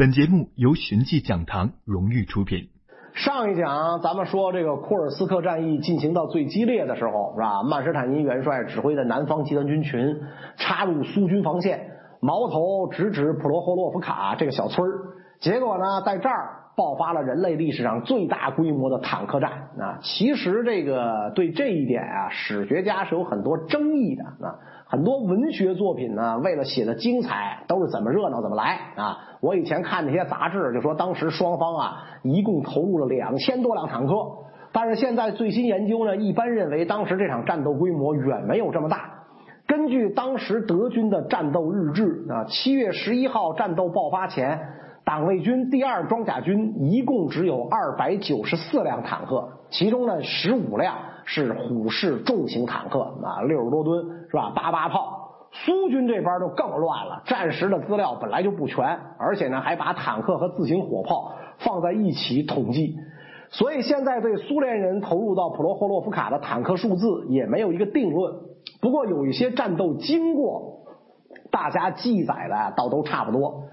本节目由寻迹讲堂荣誉出品。上一讲咱们说这个库尔斯克战役进行到最激烈的时候，是吧？曼施坦因元帅指挥的南方集团军群插入苏军防线，矛头直指普罗霍洛夫卡这个小村儿结果呢，在这儿爆发了人类历史上最大规模的坦克战。啊，其实这个对这一点啊，史学家是有很多争议的。啊，很多文学作品呢，为了写的精彩，都是怎么热闹怎么来啊。我以前看那些杂志，就说当时双方啊一共投入了两千多辆坦克，但是现在最新研究呢，一般认为当时这场战斗规模远没有这么大。根据当时德军的战斗日志啊，七月十一号战斗爆发前，党卫军第二装甲军一共只有二百九十四辆坦克，其中呢十五辆是虎式重型坦克啊，六十多吨是吧？八八炮。苏军这边就更乱了，战时的资料本来就不全，而且呢还把坦克和自行火炮放在一起统计，所以现在对苏联人投入到普罗霍洛夫卡的坦克数字也没有一个定论。不过有一些战斗经过，大家记载的倒都差不多。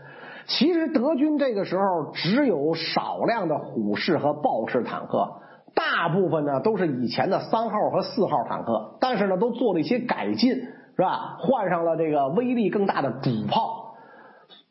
其实德军这个时候只有少量的虎式和豹式坦克，大部分呢都是以前的三号和四号坦克，但是呢都做了一些改进。是吧？换上了这个威力更大的主炮，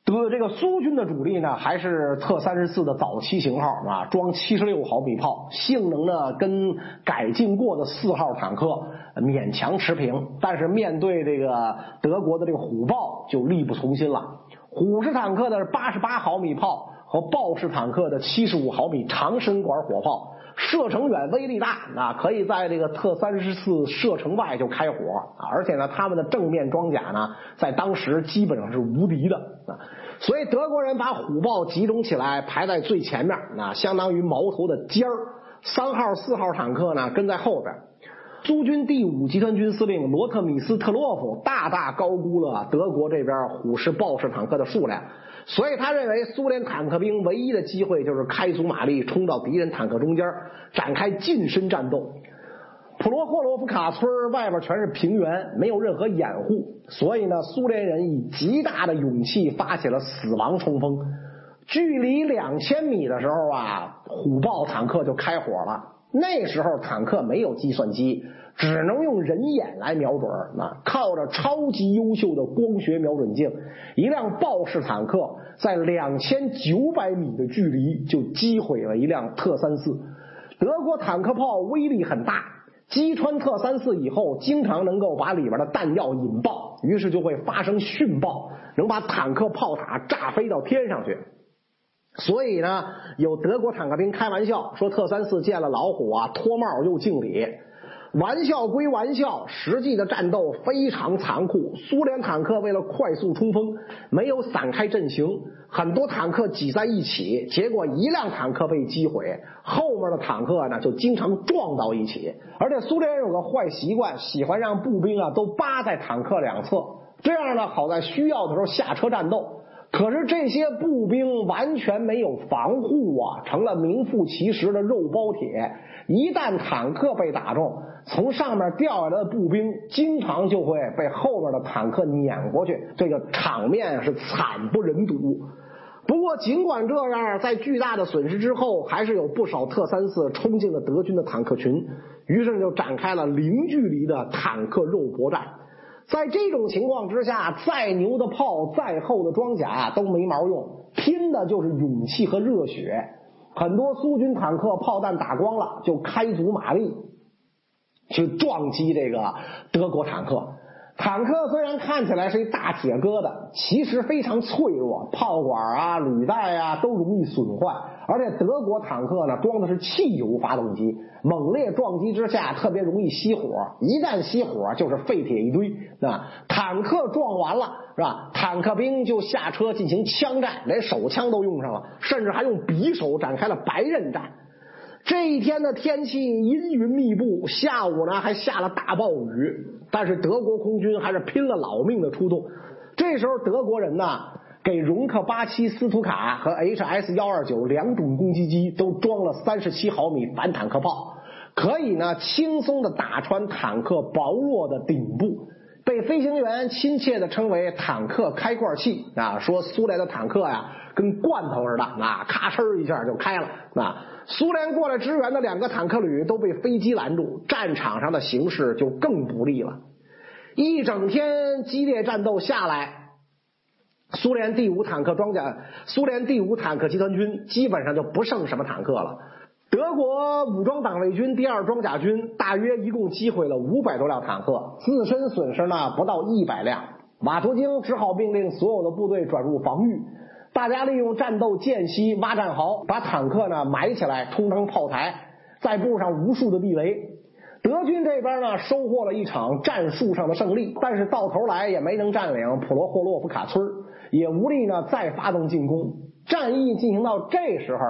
德这个苏军的主力呢，还是特三十四的早期型号啊，装七十六毫米炮，性能呢跟改进过的四号坦克勉强持平。但是面对这个德国的这个虎豹，就力不从心了。虎式坦克的八十八毫米炮和豹式坦克的七十五毫米长身管火炮。射程远，威力大啊！可以在这个特三十四射程外就开火啊！而且呢，他们的正面装甲呢，在当时基本上是无敌的啊！所以德国人把虎豹集中起来排在最前面啊，相当于矛头的尖儿。三号、四号坦克呢跟在后边。苏军第五集团军司令罗特米斯特洛夫大大高估了德国这边虎式、豹式坦克的数量。所以他认为，苏联坦克兵唯一的机会就是开足马力冲到敌人坦克中间，展开近身战斗。普罗霍罗夫卡村外边全是平原，没有任何掩护，所以呢，苏联人以极大的勇气发起了死亡冲锋。距离两千米的时候啊，虎豹坦克就开火了。那时候坦克没有计算机。只能用人眼来瞄准啊！靠着超级优秀的光学瞄准镜，一辆豹式坦克在两千九百米的距离就击毁了一辆特三四。德国坦克炮威力很大，击穿特三四以后，经常能够把里边的弹药引爆，于是就会发生殉爆，能把坦克炮塔炸飞到天上去。所以呢，有德国坦克兵开玩笑说，特三四见了老虎啊，脱帽又敬礼。玩笑归玩笑，实际的战斗非常残酷。苏联坦克为了快速冲锋，没有散开阵型，很多坦克挤在一起，结果一辆坦克被击毁，后面的坦克呢就经常撞到一起。而且苏联人有个坏习惯，喜欢让步兵啊都扒在坦克两侧，这样呢好在需要的时候下车战斗。可是这些步兵完全没有防护啊，成了名副其实的肉包铁。一旦坦克被打中，从上面掉下来的步兵经常就会被后面的坦克碾过去，这个场面是惨不忍睹。不过尽管这样，在巨大的损失之后，还是有不少特三四冲进了德军的坦克群，于是就展开了零距离的坦克肉搏战。在这种情况之下，再牛的炮、再厚的装甲都没毛用，拼的就是勇气和热血。很多苏军坦克炮弹打光了，就开足马力去撞击这个德国坦克。坦克虽然看起来是一大铁疙瘩，其实非常脆弱，炮管啊、履带啊都容易损坏。而且德国坦克呢装的是汽油发动机，猛烈撞击之下特别容易熄火，一旦熄火就是废铁一堆。啊，坦克撞完了是吧？坦克兵就下车进行枪战，连手枪都用上了，甚至还用匕首展开了白刃战。这一天的天气阴云密布，下午呢还下了大暴雨，但是德国空军还是拼了老命的出动。这时候德国人呢，给容克八七斯图卡和 HS 幺二九两种攻击机都装了三十七毫米反坦克炮，可以呢轻松的打穿坦克薄弱的顶部。被飞行员亲切的称为“坦克开罐器”啊，说苏联的坦克呀，跟罐头似的，啊，咔哧一下就开了。啊，苏联过来支援的两个坦克旅都被飞机拦住，战场上的形势就更不利了。一整天激烈战斗下来，苏联第五坦克装甲，苏联第五坦克集团军基本上就不剩什么坦克了。德国武装党卫军第二装甲军大约一共击毁了五百多辆坦克，自身损失呢不到一百辆。马图京只好命令所有的部队转入防御，大家利用战斗间隙挖战壕，把坦克呢埋起来充当炮台，再布上无数的地雷。德军这边呢，收获了一场战术上的胜利，但是到头来也没能占领普罗霍洛夫卡村，也无力呢再发动进攻。战役进行到这时候，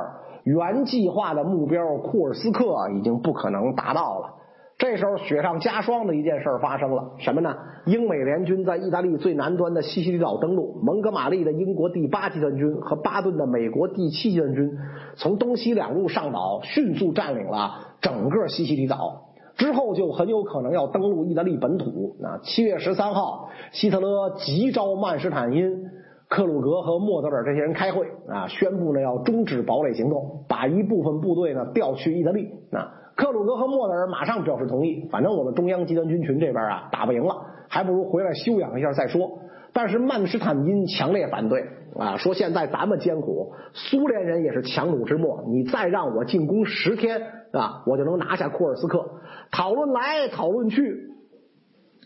原计划的目标库尔斯克已经不可能达到了。这时候雪上加霜的一件事发生了，什么呢？英美联军在意大利最南端的西西里岛登陆，蒙哥马利的英国第八集团军和巴顿的美国第七集团军从东西两路上岛，迅速占领了整个西西里岛。之后就很有可能要登陆意大利本土。啊，七月十三号，希特勒急召曼施坦因、克鲁格和莫德尔这些人开会，啊，宣布呢要终止堡垒行动，把一部分部队呢调去意大利。啊，克鲁格和莫德尔马上表示同意，反正我们中央集团军群这边啊打不赢了，还不如回来休养一下再说。但是曼施坦因强烈反对，啊，说现在咱们艰苦，苏联人也是强弩之末，你再让我进攻十天啊，我就能拿下库尔斯克。讨论来讨论去，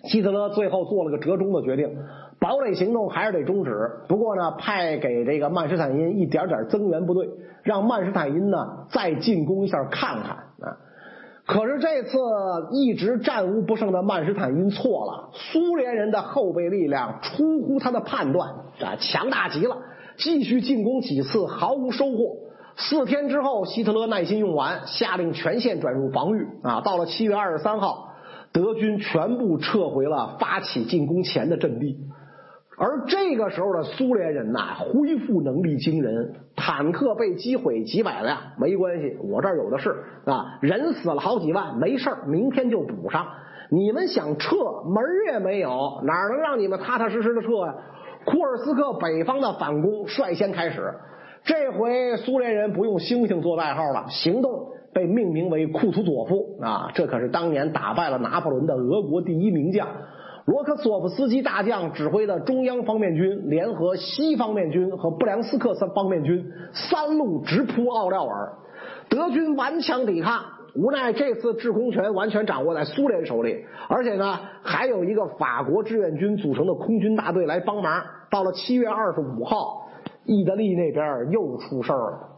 希特勒最后做了个折中的决定，堡垒行动还是得终止。不过呢，派给这个曼施坦因一点点增援部队，让曼施坦因呢再进攻一下看看啊。可是这次一直战无不胜的曼施坦因错了，苏联人的后备力量出乎他的判断啊，强大极了。继续进攻几次毫无收获。四天之后，希特勒耐心用完，下令全线转入防御啊。到了七月二十三号，德军全部撤回了发起进攻前的阵地。而这个时候的苏联人呐，恢复能力惊人，坦克被击毁几百辆，没关系，我这儿有的是啊，人死了好几万，没事儿明天就补上。你们想撤，门儿也没有，哪能让你们踏踏实实的撤呀？库尔斯克北方的反攻率先开始，这回苏联人不用星星做代号了，行动被命名为库图佐夫啊，这可是当年打败了拿破仑的俄国第一名将。罗科索夫斯基大将指挥的中央方面军联合西方面军和布良斯克三方面军三路直扑奥廖尔，德军顽强抵抗，无奈这次制空权完全掌握在苏联手里，而且呢还有一个法国志愿军组成的空军大队来帮忙。到了七月二十五号，意大利那边又出事了，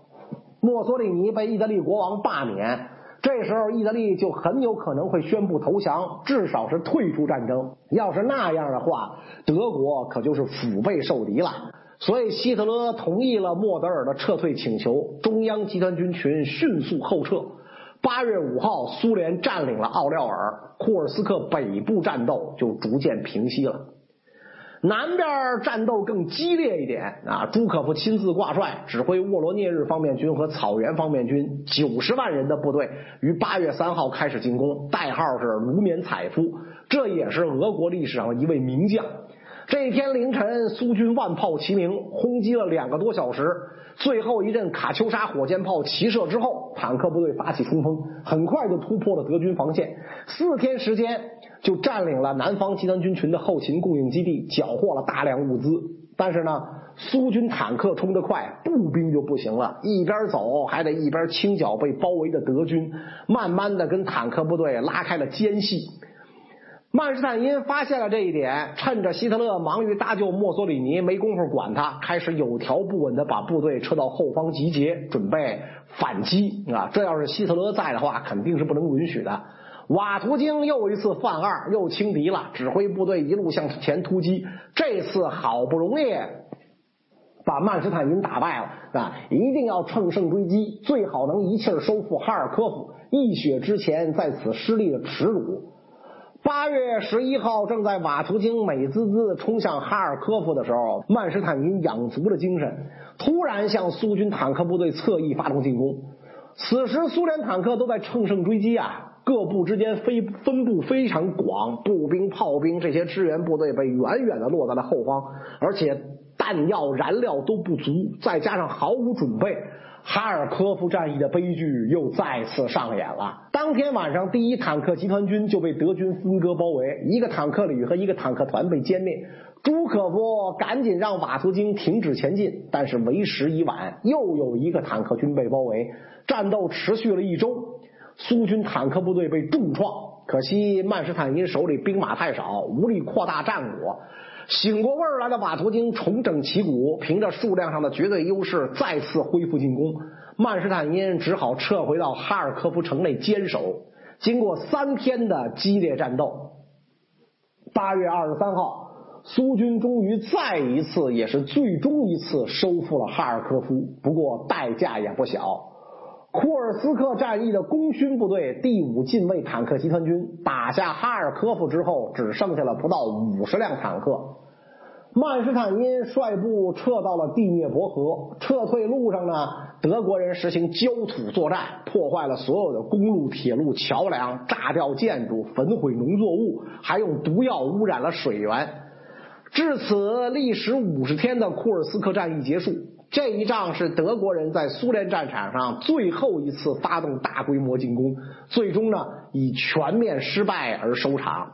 墨索里尼被意大利国王罢免。这时候，意大利就很有可能会宣布投降，至少是退出战争。要是那样的话，德国可就是腹背受敌了。所以，希特勒同意了莫德尔的撤退请求，中央集团军群迅速后撤。八月五号，苏联占领了奥廖尔，库尔斯克北部战斗就逐渐平息了。南边战斗更激烈一点啊！朱可夫亲自挂帅，指挥沃罗涅日方面军和草原方面军九十万人的部队，于八月三号开始进攻，代号是卢缅采夫，这也是俄国历史上的一位名将。这一天凌晨，苏军万炮齐鸣，轰击了两个多小时。最后一阵卡秋莎火箭炮齐射之后，坦克部队发起冲锋，很快就突破了德军防线。四天时间就占领了南方集团军群的后勤供应基地，缴获了大量物资。但是呢，苏军坦克冲得快，步兵就不行了，一边走还得一边清剿被包围的德军，慢慢的跟坦克部队拉开了间隙。曼施坦因发现了这一点，趁着希特勒忙于搭救墨索里尼，没工夫管他，开始有条不紊的把部队撤到后方集结，准备反击啊！这要是希特勒在的话，肯定是不能允许的。瓦图京又一次犯二，又轻敌了，指挥部队一路向前突击。这次好不容易把曼施坦因打败了啊！一定要乘胜追击，最好能一气收复哈尔科夫，一雪之前在此失利的耻辱。八月十一号，正在瓦图京美滋滋冲向哈尔科夫的时候，曼施坦因养足了精神，突然向苏军坦克部队侧翼发动进攻。此时，苏联坦克都在乘胜追击啊！各部之间非分布非常广，步兵、炮兵这些支援部队被远远的落在了后方，而且弹药、燃料都不足，再加上毫无准备。哈尔科夫战役的悲剧又再次上演了。当天晚上，第一坦克集团军就被德军分割包围，一个坦克旅和一个坦克团被歼灭。朱可夫赶紧让瓦图京停止前进，但是为时已晚，又有一个坦克军被包围。战斗持续了一周，苏军坦克部队被重创。可惜曼施坦因手里兵马太少，无力扩大战果。醒过味儿来的瓦图京重整旗鼓，凭着数量上的绝对优势，再次恢复进攻。曼施坦因只好撤回到哈尔科夫城内坚守。经过三天的激烈战斗，八月二十三号，苏军终于再一次，也是最终一次收复了哈尔科夫。不过代价也不小。库尔斯克战役的功勋部队第五近卫坦克集团军打下哈尔科夫之后，只剩下了不到五十辆坦克。曼施坦因率部撤到了第聂伯河，撤退路上呢，德国人实行焦土作战，破坏了所有的公路、铁路、桥梁，炸掉建筑，焚毁农作物，还用毒药污染了水源。至此，历时五十天的库尔斯克战役结束。这一仗是德国人在苏联战场上最后一次发动大规模进攻，最终呢以全面失败而收场。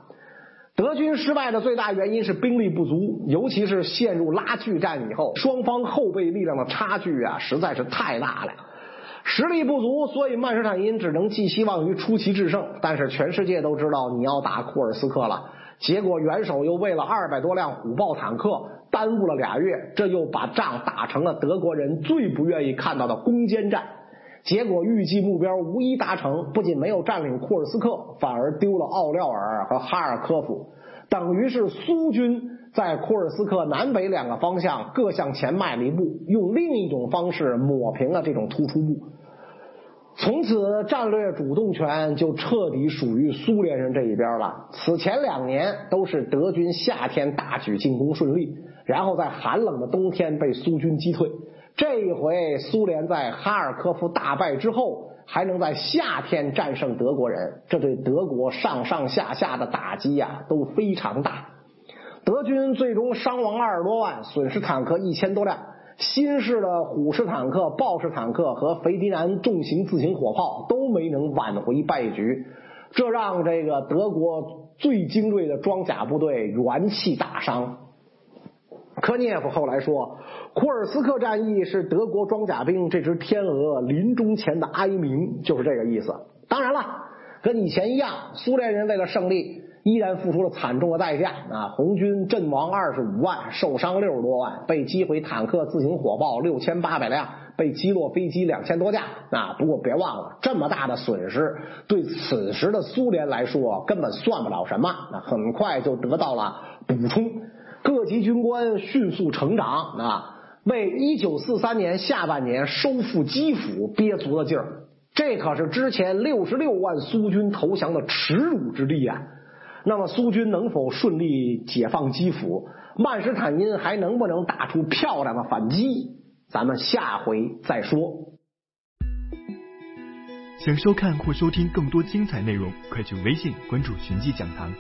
德军失败的最大原因是兵力不足，尤其是陷入拉锯战以后，双方后备力量的差距啊实在是太大了。实力不足，所以曼施坦因只能寄希望于出奇制胜。但是全世界都知道你要打库尔斯克了，结果元首又为了二百多辆虎豹坦克。耽误了俩月，这又把仗打成了德国人最不愿意看到的攻坚战。结果预计目标无一达成，不仅没有占领库尔斯克，反而丢了奥廖尔和哈尔科夫，等于是苏军在库尔斯克南北两个方向各向前迈了一步，用另一种方式抹平了这种突出部。从此，战略主动权就彻底属于苏联人这一边了。此前两年都是德军夏天大举进攻顺利。然后在寒冷的冬天被苏军击退。这一回，苏联在哈尔科夫大败之后，还能在夏天战胜德国人，这对德国上上下下的打击呀都非常大。德军最终伤亡二十多万，损失坦克一千多辆，新式的虎式坦克、豹式坦克和斐迪南重型自行火炮都没能挽回败局，这让这个德国最精锐的装甲部队元气大伤。科涅夫后来说，库尔斯克战役是德国装甲兵这只天鹅临终前的哀鸣，就是这个意思。当然了，跟以前一样，苏联人为了胜利，依然付出了惨重的代价啊！红军阵亡二十五万，受伤六十多万，被击毁坦克、自行火炮六千八百辆，被击落飞机两千多架啊！不过别忘了，这么大的损失对此时的苏联来说根本算不了什么，那很快就得到了补充。各级军官迅速成长啊，为一九四三年下半年收复基辅憋足了劲儿。这可是之前六十六万苏军投降的耻辱之地啊！那么苏军能否顺利解放基辅？曼施坦因还能不能打出漂亮的反击？咱们下回再说。想收看或收听更多精彩内容，快去微信关注“寻迹讲堂”。